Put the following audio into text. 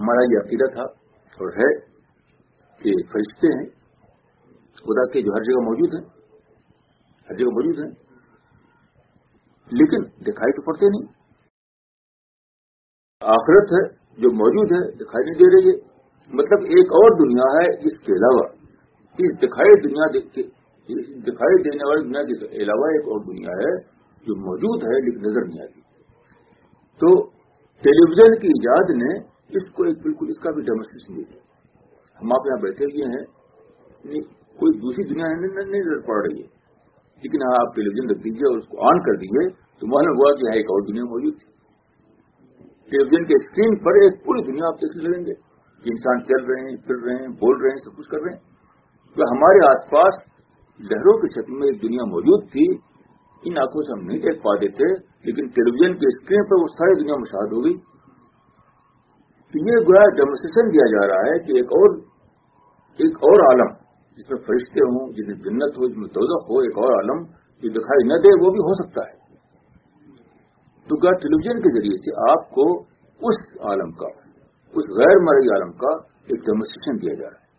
ہمارا یہ عقیدہ تھا اور ہے کہ فرشتے ہیں، خدا کے جو ہر جگہ موجود ہیں، ہر جگہ موجود ہیں، لیکن دکھائی تو پڑتے نہیں۔ آخرت ہے، جو موجود ہے، دکھائی نہیں دے رہی ہے۔ مطلب ایک اور دنیا ہے، اس کے علاوہ۔ اس دکھائی دنیا دکھائی دینے والی دنیا کے علاوہ ایک اور دنیا ہے، جو موجود ہے، لیکن نظر نہیں آتی۔ تو ٹیلی ویژن کی ایجاد نے اس کو ایک بالکل اس کا بھی ڈیمونسٹریشن دیا ہم آپ یہاں بیٹھے ہوئے ہیں کوئی دوسری دنیا نہیں نظر پڑ رہی ہے۔ لیکن آپ ٹیلی ویژن رکھ دیجیے اور اس کو آن کر دیجیے تو معلوم ہوا کہ یہاں ایک اور دنیا موجود تھی۔ ٹیلی ویژن کے اسکرین پر ایک پوری دنیا آپ دیکھنے لگیں گے کہ انسان چل رہے ہیں، پھر رہے ہیں، بول رہے ہیں، سب کچھ کر رہے ہیں۔ تو ہمارے آس پاس لہروں کی شکل میں ایک دنیا موجود تھی۔ ان آنکھوں سے ہم نہیں دیکھ پاتے تھے، لیکن ٹیلی ویژن کے اسکرین پر وہ ساری دنیا مشاہد ہو گئی۔ تو یہ گویا ڈیمونسٹریشن دیا جا رہا ہے کہ ایک اور ایک اور عالم جس میں فرشتے ہوں جس میں جنت ہو جس میں دوزخ ہو، ایک اور عالم جو دکھائی نہ دے، وہ بھی ہو سکتا ہے۔ تو گویا ٹیلی ویژن کے ذریعے سے آپ کو اس عالم کا، اس غیر مرئی عالم کا ایک ڈیمونسٹریشن دیا جا رہا ہے؟